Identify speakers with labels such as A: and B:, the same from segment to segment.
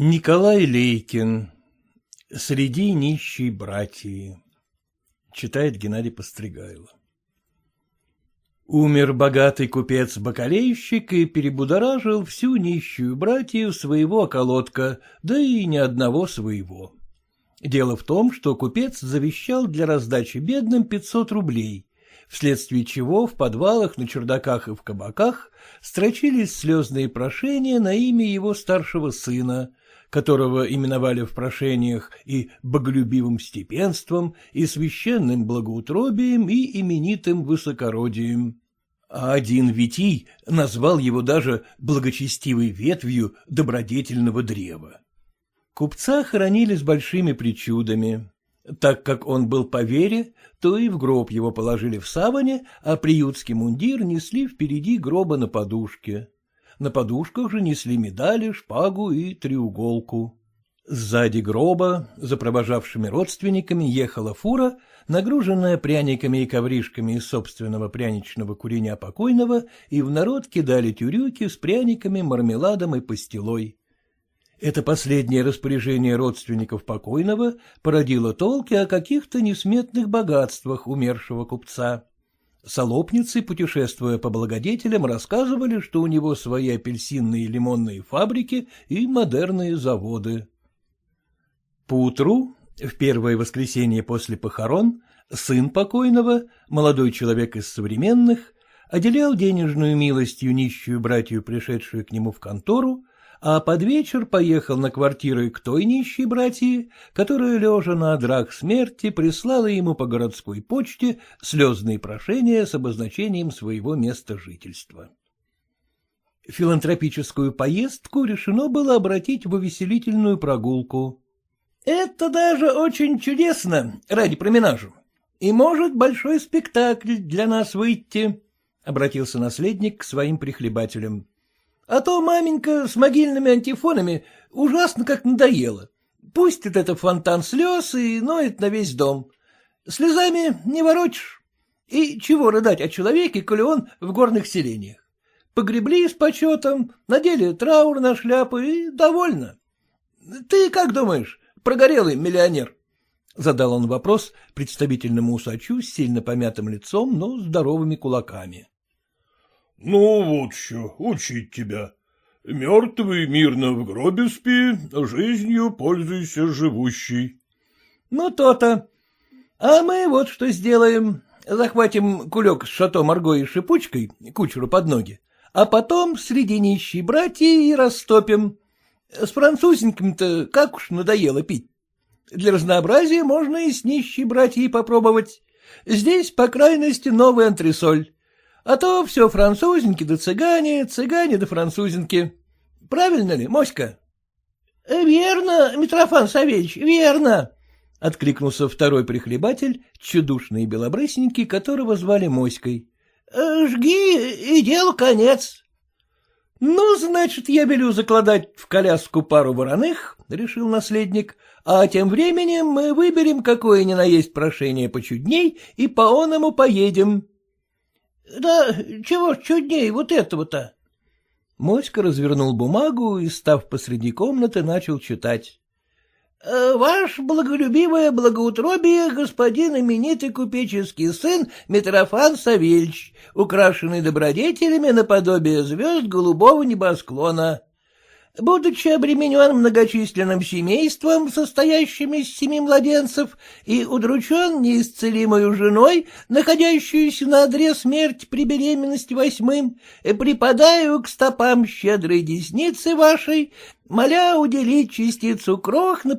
A: Николай Лейкин. Среди нищей братьи. Читает Геннадий Постригайло. Умер богатый купец-бакалейщик и перебудоражил всю нищую братью своего околотка, да и ни одного своего. Дело в том, что купец завещал для раздачи бедным 500 рублей, вследствие чего в подвалах, на чердаках и в кабаках строчились слезные прошения на имя его старшего сына, которого именовали в прошениях и боголюбивым степенством, и священным благоутробием, и именитым высокородием. А один Витий назвал его даже благочестивой ветвью добродетельного древа. Купца хоронили с большими причудами. Так как он был по вере, то и в гроб его положили в саване, а приютский мундир несли впереди гроба на подушке на подушках же несли медали, шпагу и треуголку. Сзади гроба, за провожавшими родственниками, ехала фура, нагруженная пряниками и ковришками из собственного пряничного куреня покойного, и в народ кидали тюрюки с пряниками, мармеладом и пастилой. Это последнее распоряжение родственников покойного породило толки о каких-то несметных богатствах умершего купца. Солопницы, путешествуя по благодетелям, рассказывали, что у него свои апельсинные и лимонные фабрики и модерные заводы. Поутру, в первое воскресенье после похорон, сын покойного, молодой человек из современных, отделял денежную милостью нищую братью, пришедшую к нему в контору, а под вечер поехал на квартиры к той нищей братьи, которая, лежа на драк смерти, прислала ему по городской почте слезные прошения с обозначением своего места жительства. Филантропическую поездку решено было обратить в увеселительную прогулку. — Это даже очень чудесно, ради променажу. И может большой спектакль для нас выйти, — обратился наследник к своим прихлебателям. А то маменька с могильными антифонами ужасно как надоело. Пустит это фонтан слез и ноет на весь дом. Слезами не ворочишь. И чего рыдать о человеке, коли он в горных селениях? Погребли с почетом, надели траур на шляпы и довольно. Ты как думаешь, прогорелый миллионер? Задал он вопрос представительному усачу с сильно помятым лицом, но здоровыми кулаками.
B: — Ну вот что, учить тебя. Мертвый мирно в гробе спи, жизнью пользуйся живущей.
A: — Ну, то-то. А мы вот что сделаем. Захватим кулек с шато Марго и шипучкой, кучеру под ноги, а потом среди нищей братьи и растопим. С французеньким-то как уж надоело пить. Для разнообразия можно и с нищей братьей попробовать. Здесь, по крайности, новый антресоль. А то все французинки да цыгане, цыгане да французинки. Правильно ли, Моська? — Верно, Митрофан Савельевич, верно, — откликнулся второй прихлебатель, чудушный белобрысенький, которого звали Моськой. — Жги, и делу конец. — Ну, значит, я велю закладать в коляску пару вороных, — решил наследник, — а тем временем мы выберем какое ни на есть прошение почудней и по оному поедем. — Да чего ж чудней вот этого-то? Моська развернул бумагу и, став посреди комнаты, начал читать. «Э, — Ваш благолюбивое благоутробие господин именитый купеческий сын Митрофан Савельич, украшенный добродетелями наподобие звезд голубого небосклона. Будучи обременен многочисленным семейством, состоящим из семи младенцев, и удручен неисцелимою женой, находящуюся на одре смерти при беременности восьмым, припадаю к стопам щедрой десницы вашей, моля уделить частицу крох на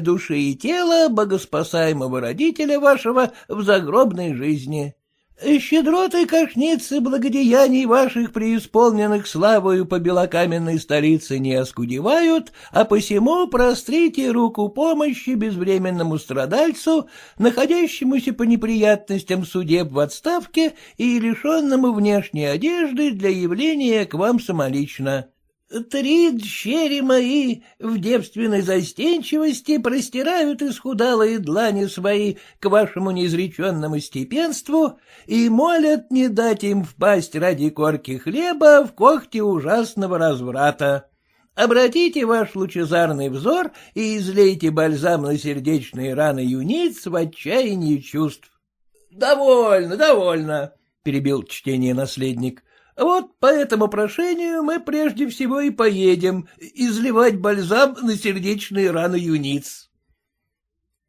A: души и тела богоспасаемого родителя вашего в загробной жизни. Щедроты кошницы благодеяний ваших, преисполненных славою по белокаменной столице, не оскудевают, а посему прострите руку помощи безвременному страдальцу, находящемуся по неприятностям судеб в отставке и лишенному внешней одежды для явления к вам самолично. Три дщери мои в девственной застенчивости простирают исхудалые длани свои к вашему неизреченному степенству и молят не дать им впасть ради корки хлеба в когти ужасного разврата. обратите ваш лучезарный взор и излейте бальзам на сердечные раны юниц в отчаянии чувств. — Довольно, довольно, — перебил чтение наследник. — Вот по этому прошению мы прежде всего и поедем изливать бальзам на сердечные раны юниц.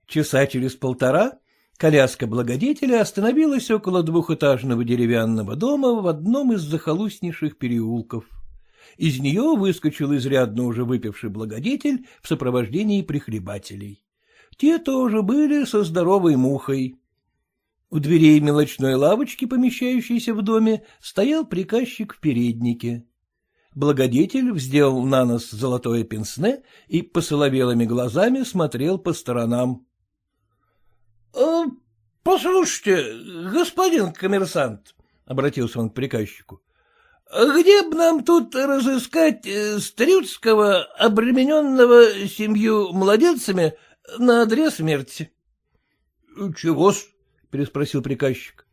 A: Часа через полтора коляска благодетеля остановилась около двухэтажного деревянного дома в одном из захолустнейших переулков. Из нее выскочил изрядно уже выпивший благодетель в сопровождении прихлебателей. Те тоже были со здоровой мухой. У дверей мелочной лавочки, помещающейся в доме, стоял приказчик в переднике. Благодетель вздел на нос золотое пенсне и посоловелыми глазами смотрел по сторонам. «Э, — Послушайте, господин коммерсант, — обратился он к приказчику, где б нам тут разыскать э, Стрюцкого, обремененного семью младенцами, на адрес смерти? — Чего-с? — переспросил приказчик.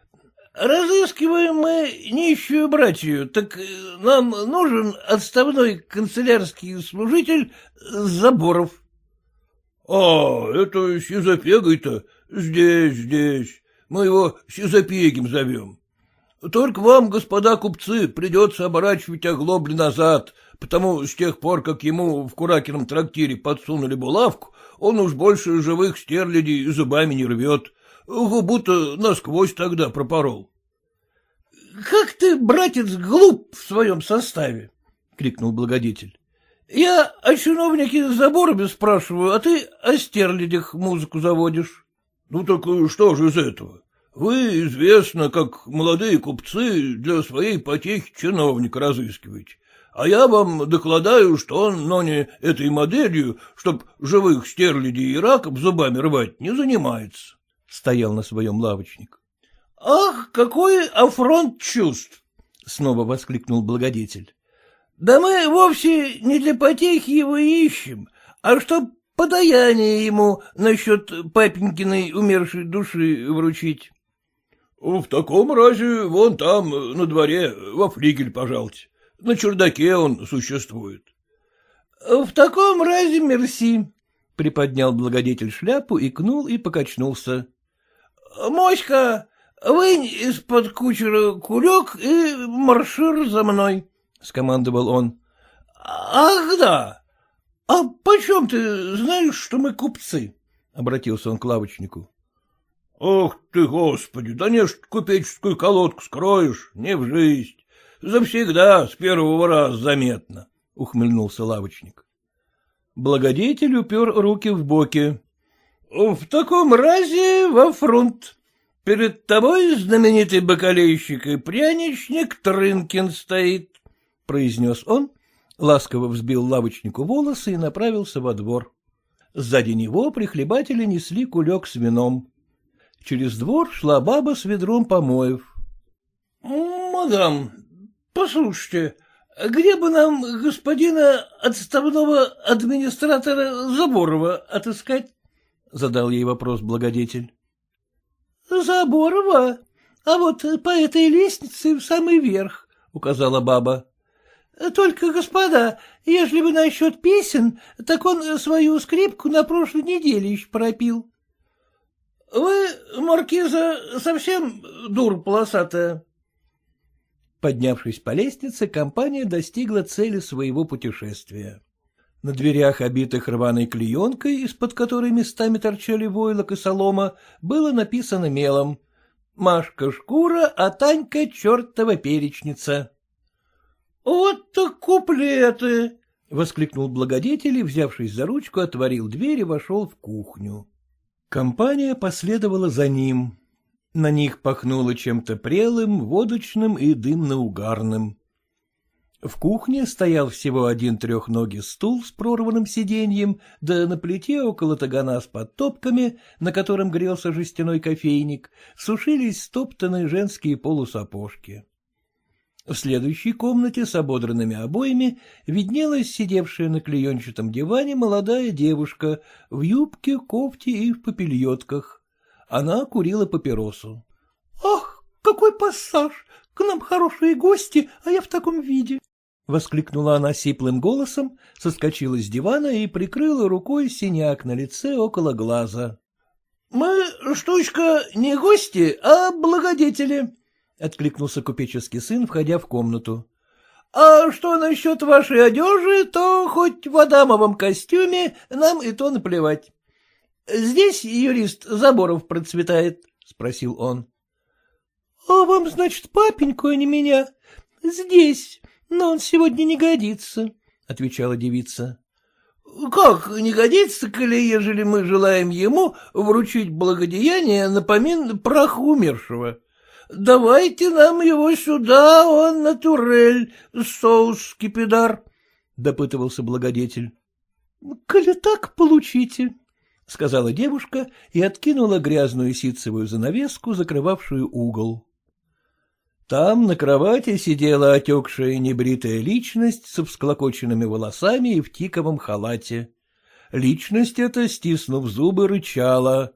A: — Разыскиваем мы нищую братью, так э, нам нужен отставной канцелярский служитель Заборов. — А, это Сизопегой-то здесь, здесь. Мы его Сизопегим зовем. Только вам, господа купцы, придется оборачивать оглобли назад, потому с тех пор, как ему в Куракином трактире подсунули булавку, он уж больше живых стерлядей зубами не рвет, будто насквозь тогда пропорол. — Как ты, братец, глуп в своем составе? — крикнул благодетель. — Я о чиновнике заборами спрашиваю, а ты о стерлядях музыку заводишь. — Ну так что же из этого? Вы, известно, как молодые купцы для своей потехи чиновника разыскиваете, а я вам докладаю, что он, но не этой моделью, чтоб живых стерлядей и раков зубами рвать, не занимается. Стоял на своем лавочник. — Ах, какой афронт чувств! — снова воскликнул благодетель. — Да мы вовсе не для потехи его ищем, а чтоб подаяние ему насчет папенькиной умершей души вручить. — В таком разе вон там, на дворе, во флигель, пожалуйте. На чердаке он существует. — В таком разе мерси, — приподнял благодетель шляпу, икнул и покачнулся. — Моська, вынь из-под кучера кулек и маршир за мной, — скомандовал он. — Ах, да! А почем ты знаешь, что мы купцы? — обратился он к лавочнику. — Ох ты, господи, да не ж купеческую колодку скроешь, не в жизнь. Завсегда, с первого раза заметно, — ухмыльнулся лавочник. Благодетель упер руки в боки. — В таком разе во фронт. Перед тобой знаменитый бакалейщик и пряничник Трынкин стоит, — произнес он, ласково взбил лавочнику волосы и направился во двор. Сзади него прихлебатели несли кулек с вином. Через двор шла баба с ведром помоев. — Мадам, послушайте, где бы нам господина отставного администратора Заборова отыскать? — задал ей вопрос благодетель. — Заборова? А вот по этой лестнице в самый верх, — указала баба. — Только, господа, ежели бы насчет песен, так он свою скрипку на прошлой неделе еще пропил. — Вы, маркиза, совсем дур полосатая? Поднявшись по лестнице, компания достигла цели своего путешествия. На дверях, обитых рваной клеенкой, из-под которой местами торчали войлок и солома, было написано мелом «Машка шкура, а Танька чертова перечница». — Вот так куплеты! — воскликнул благодетель и, взявшись за ручку, отворил дверь и вошел в кухню. Компания последовала за ним. На них пахнуло чем-то прелым, водочным и дымно-угарным. В кухне стоял всего один трехногий стул с прорванным сиденьем, да на плите около тагана с подтопками, на котором грелся жестяной кофейник, сушились стоптанные женские полусапожки. В следующей комнате с ободранными обоями виднелась сидевшая на клеенчатом диване молодая девушка в юбке, кофте и в попельотках. Она курила папиросу. — Ах, какой пассаж! К нам хорошие гости, а я в таком виде. — воскликнула она сиплым голосом, соскочила с дивана и прикрыла рукой синяк на лице около глаза. — Мы, штучка, не гости, а благодетели, — откликнулся купеческий сын, входя в комнату. — А что насчет вашей одежи, то хоть в адамовом костюме нам и то наплевать. Здесь юрист Заборов процветает, — спросил он. — А вам, значит, папеньку, а не меня? Здесь, но он сегодня не годится, — отвечала девица. — Как не годится, коли ежели мы желаем ему вручить благодеяние на помин прах умершего? Давайте нам его сюда, он натурель, соус скипидар, — допытывался благодетель. — Коли так, получите, — сказала девушка и откинула грязную ситцевую занавеску, закрывавшую угол. Там на кровати сидела отекшая небритая личность с всклокоченными волосами и в тиковом халате. Личность эта, стиснув зубы, рычала.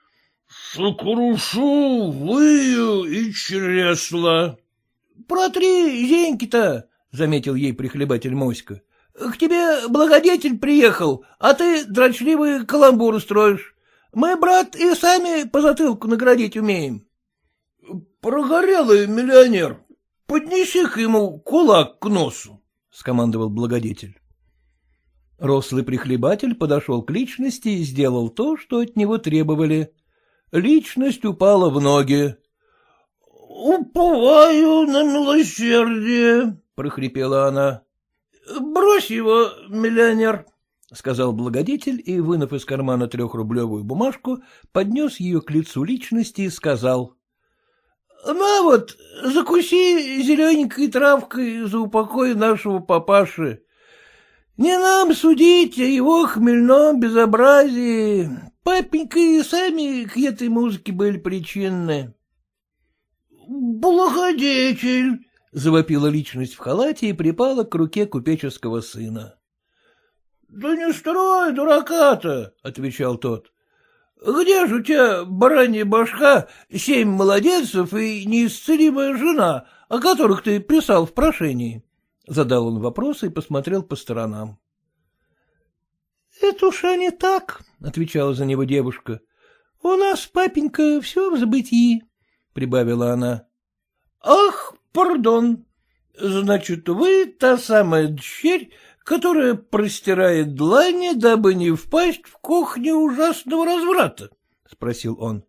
A: — Сокрушу, выю и чресла. — Протри зеньки-то, — заметил ей прихлебатель Моська. — К тебе благодетель приехал, а ты дрочливый каламбур строишь. Мы, брат, и сами по затылку наградить умеем. — Прогорелый миллионер, поднеси-ка ему кулак к носу, — скомандовал благодетель. Рослый прихлебатель подошел к личности и сделал то, что от него требовали. Личность упала в ноги. — Уповаю на милосердие, — прохрипела она. — Брось его, миллионер, — сказал благодетель и, вынув из кармана трехрублевую бумажку, поднес ее к лицу личности и сказал. На вот, закуси зелененькой травкой за упокой нашего папаши. Не нам судить о его хмельном безобразии. Папенька и сами к этой музыке были причинны. — Благодетель! — завопила личность в халате и припала к руке купеческого сына. — Да не строй дурака-то, — отвечал тот. Где же у тебя, баранья башка, семь молодецов и неисцелимая жена, о которых ты писал в прошении? Задал он вопрос и посмотрел по сторонам. — Это уж не так, — отвечала за него девушка. — У нас, папенька, все в забытии, — прибавила она. — Ах, пардон, значит, вы та самая дщерь, которая простирает длани, дабы не впасть в кухню ужасного разврата? — спросил он.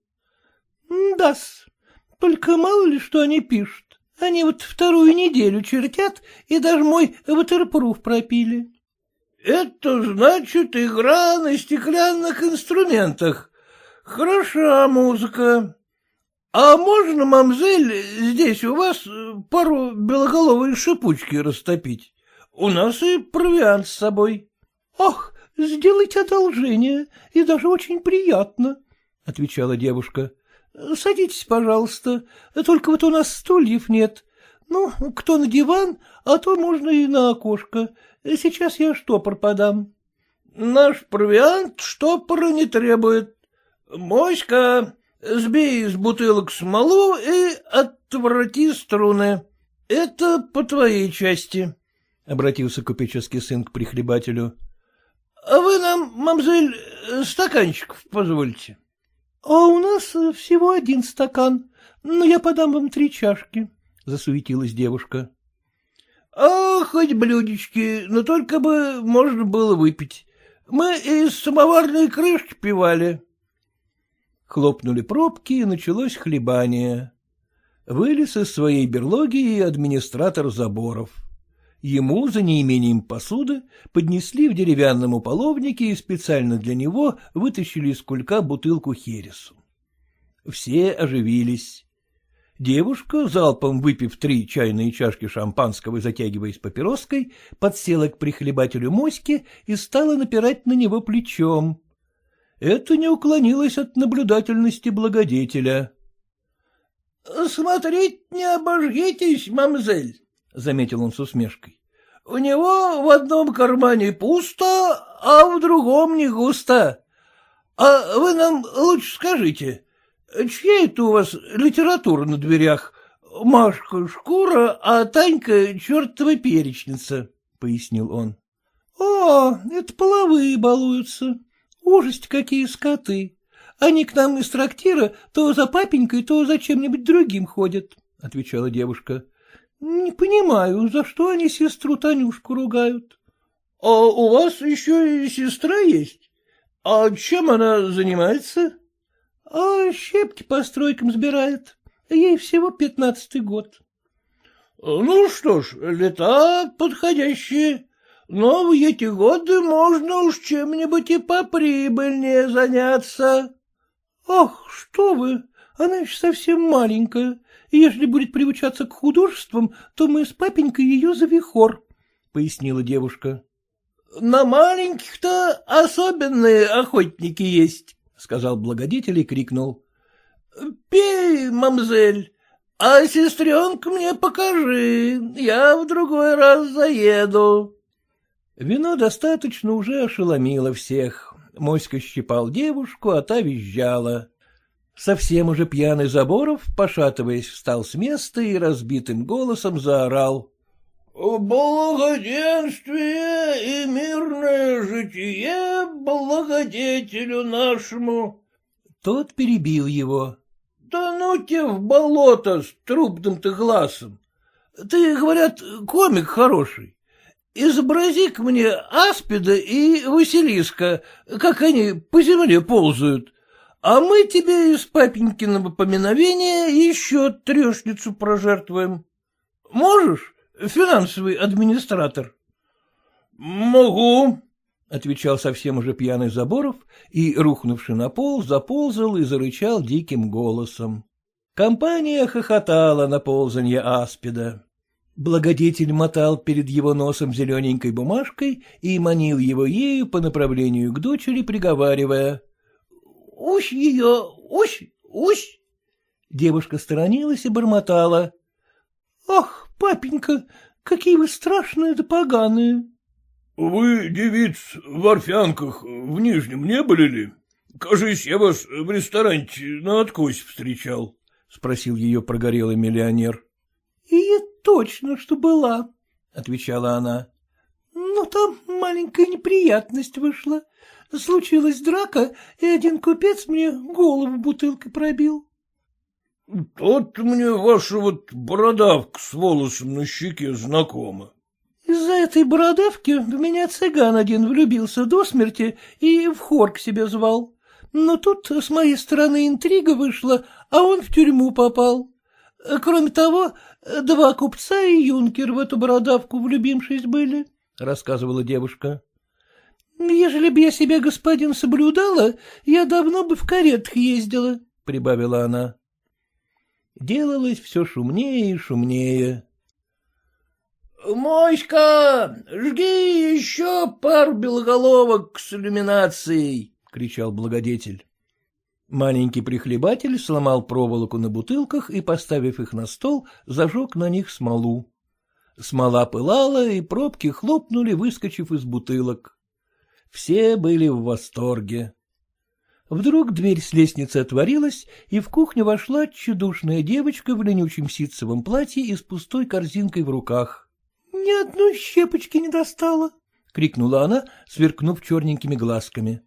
A: — Да-с, только мало ли что они пишут. Они вот вторую неделю чертят и даже мой ватерпруф пропили. — Это значит игра на стеклянных инструментах. Хороша музыка. А можно, мамзель, здесь у вас пару белоголовой шипучки растопить? У нас и провиант с собой. — Ах, сделайте одолжение, и даже очень приятно, — отвечала девушка. — Садитесь, пожалуйста, только вот у нас стульев нет. Ну, кто на диван, а то можно и на окошко. Сейчас я штопор подам. — Наш провиант штопора не требует. Моська, сбей из бутылок смолу и отврати струны. Это по твоей части. — обратился купеческий сын к прихлебателю. — А вы нам, мамзель, стаканчиков позвольте. — А у нас всего один стакан, но я подам вам три чашки, — засуетилась девушка. — А хоть блюдечки, но только бы можно было выпить. Мы из самоварной крышки пивали. Хлопнули пробки, и началось хлебание. Вылез из своей берлоги и администратор заборов. Ему за неимением посуды поднесли в деревянном уполовнике и специально для него вытащили из кулька бутылку хересу. Все оживились. Девушка, залпом выпив три чайные чашки шампанского и затягиваясь папироской, подсела к прихлебателю моськи и стала напирать на него плечом. Это не уклонилось от наблюдательности благодетеля. — Смотреть не обожгитесь, мамзель, — заметил он с усмешкой. — У него в одном кармане пусто, а в другом не густо. А вы нам лучше скажите, чья это у вас литература на дверях? — Машка шкура, а Танька чертова перечница, — пояснил он. — О, это половые балуются. Ужасть, какие скоты. Они к нам из трактира то за папенькой, то за чем-нибудь другим ходят, — отвечала девушка. — Не понимаю, за что они сестру Танюшку ругают. — А у вас еще и сестра есть? А чем она занимается? — А щепки по стройкам сбирает. Ей всего пятнадцатый год. — Ну что ж, лета подходящие. Но в эти годы можно уж чем-нибудь и поприбыльнее заняться. — Ах, что вы, она еще совсем маленькая, если будет приучаться к художествам, то мы с папенькой ее за вихор, — пояснила девушка. — На маленьких-то особенные охотники есть, — сказал благодетель и крикнул. — Пей, мамзель, а сестренка мне покажи, я в другой раз заеду. Вино достаточно уже ошеломило всех. Моська щипал девушку, а та визжала. Совсем уже пьяный Заборов, пошатываясь, встал с места и разбитым голосом заорал. — Благоденствие и мирное житие благодетелю нашему. Тот перебил его. — Да ну те в болото с трубным-то глазом. Ты, говорят, комик хороший. Изобрази-ка мне аспида и Василиска, как они по земле ползают, а мы тебе из папенькиного поминовения еще трешницу прожертвуем. Можешь, финансовый администратор? — Могу, — отвечал совсем уже пьяный Заборов и, рухнувший на пол, заползал и зарычал диким голосом. Компания хохотала на ползанье аспида. Благодетель мотал перед его носом зелененькой бумажкой и манил его ею по направлению к дочери, приговаривая. — Усь ее, усь, усь! Девушка сторонилась и бормотала. — Ах, папенька, какие вы страшные да поганые!
B: — Вы, девиц, в Орфянках в Нижнем не были ли? Кажись, я вас в ресторане на откосе встречал, — спросил ее прогорелый миллионер.
A: — И точно, что была, — отвечала она. — Но там маленькая неприятность вышла. Случилась драка, и один купец мне голову бутылкой пробил.
B: — Тот мне ваша вот бородавка с волосом на щеке знакома.
A: Из-за этой бородавки в меня цыган один влюбился до смерти и в хор к себе звал. Но тут с моей стороны интрига вышла, а он в тюрьму попал. Кроме того, два купца и юнкер в эту бородавку влюбившись были, — рассказывала девушка. — Ежели б я себя, господин, соблюдала, я давно бы в каретах ездила, — прибавила она. Делалось все шумнее и шумнее. — Моська, жги еще пару белоголовок с иллюминацией, — кричал благодетель. Маленький прихлебатель сломал проволоку на бутылках и, поставив их на стол, зажег на них смолу. Смола пылала, и пробки хлопнули, выскочив из бутылок. Все были в восторге. Вдруг дверь с лестницы отворилась, и в кухню вошла чудушная девочка в ленючем ситцевом платье и с пустой корзинкой в руках. — Ни одной щепочки не достала! — крикнула она, сверкнув черненькими глазками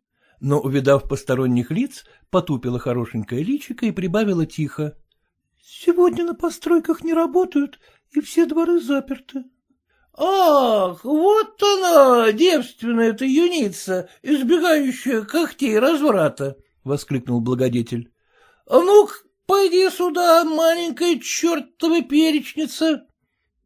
A: но, увидав посторонних лиц, потупила хорошенькое личико и прибавила тихо. — Сегодня на постройках не работают, и все дворы заперты. — Ах, вот она, девственная-то юница, избегающая когтей разврата! — воскликнул благодетель. — А ну пойди сюда, маленькая чертова перечница!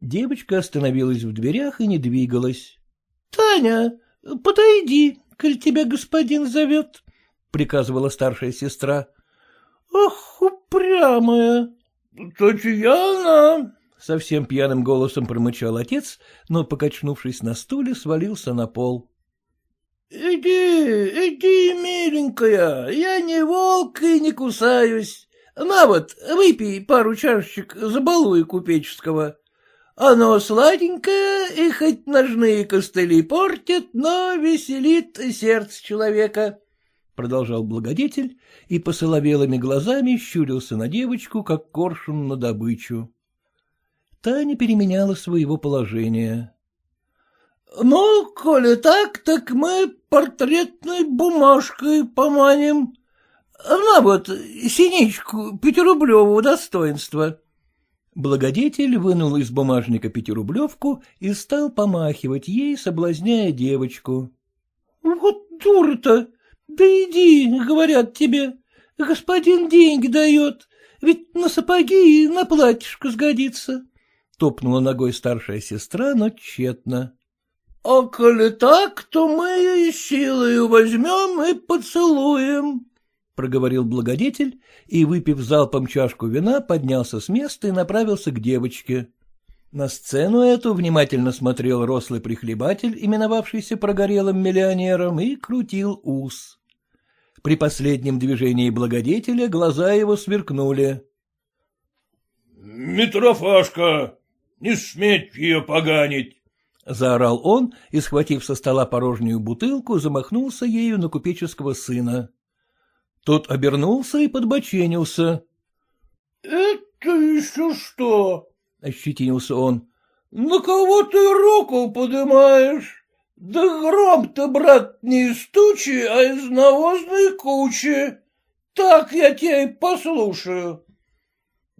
A: Девочка остановилась в дверях и не двигалась. — Таня, подойди, коль тебя господин зовет, — приказывала старшая сестра. — Ах, упрямая! — Татьяна! — совсем пьяным голосом промычал отец, но, покачнувшись на стуле, свалился на пол. — Иди, иди, миленькая, я не волк и не кусаюсь. На вот, выпей пару чашечек забалуй купеческого. Оно сладенькое и хоть ножные костыли портит, но веселит сердце человека, — продолжал благодетель и посоловелыми глазами щурился на девочку, как коршун на добычу. Та не переменяла своего положения.
B: — Ну, коли так, так мы портретной бумажкой поманим. На вот, синичку пятирублевого достоинства.
A: Благодетель вынул из бумажника пятирублевку и стал помахивать ей, соблазняя девочку.
B: — Вот дура-то! Да иди, говорят тебе, господин деньги дает, ведь на сапоги и на платьишко сгодится.
A: Топнула ногой старшая сестра, но тщетно.
B: — А коли так, то мы и силою возьмем и поцелуем, — проговорил благодетель и, выпив залпом чашку вина, поднялся с места и направился к девочке.
A: На сцену эту внимательно смотрел рослый прихлебатель, именовавшийся прогорелым миллионером, и крутил ус. При последнем движении благодетеля глаза его сверкнули.
B: — Митрофашка, не сметь ее поганить!
A: — заорал он и, схватив со стола порожнюю бутылку, замахнулся ею на купеческого сына. Тот обернулся и подбоченился.
B: — Это еще что?
A: — ощетинился он.
B: — На кого ты руку подымаешь? Да гром-то, брат, не из тучи, а из навозной кучи. Так я тебя и послушаю.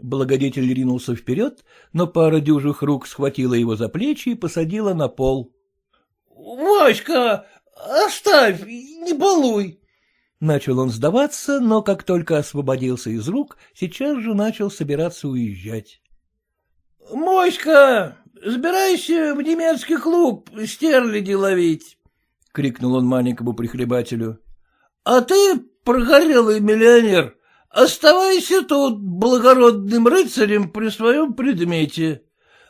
A: Благодетель ринулся вперед, но пара дюжих рук схватила его за плечи и посадила на пол.
B: — Васька, оставь, не балуй!
A: Начал он сдаваться, но как только освободился из рук, сейчас же начал собираться уезжать.
B: — Моська, сбирайся в немецкий клуб стерляди ловить! — крикнул он маленькому прихлебателю. — А ты, прогорелый миллионер, Оставайся тут благородным рыцарем при своем предмете.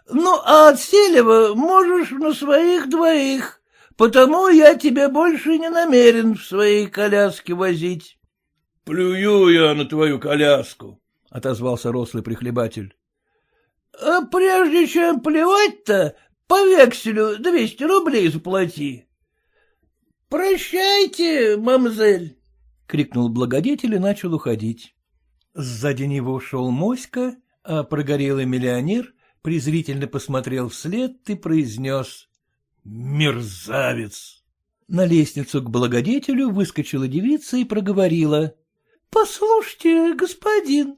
B: Ну, а от Селева можешь на своих двоих, потому я тебя больше не намерен в своей коляске возить. — Плюю я на твою коляску, — отозвался рослый прихлебатель. — А прежде чем плевать-то, по векселю двести рублей заплати. — Прощайте, мамзель.
A: — крикнул благодетель и начал уходить. Сзади него шел моська, а прогорелый миллионер презрительно посмотрел вслед и произнес «Мерзавец!». На лестницу к благодетелю выскочила девица и проговорила.
C: — Послушайте, господин,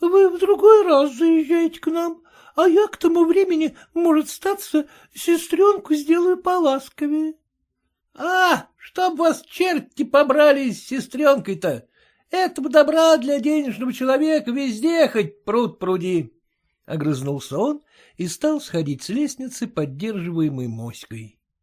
C: вы в другой раз заезжаете к нам, а я к тому времени, может, статься, сестренку сделаю поласковее.
B: — А, чтоб вас черти побрали с сестренкой-то! Этого добра для денежного человека везде хоть пруд пруди. Огрызнулся он и стал сходить с лестницы, поддерживаемой моськой.